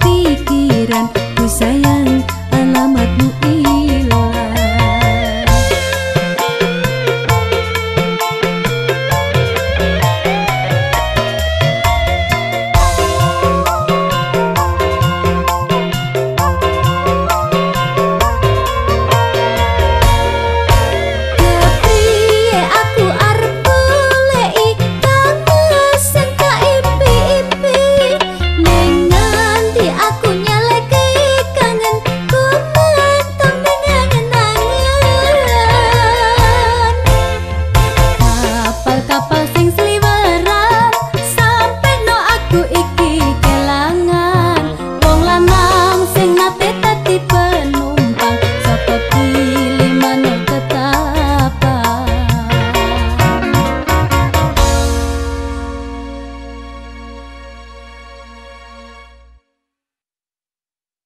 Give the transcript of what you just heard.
pikiranku sayang alamatmu ini.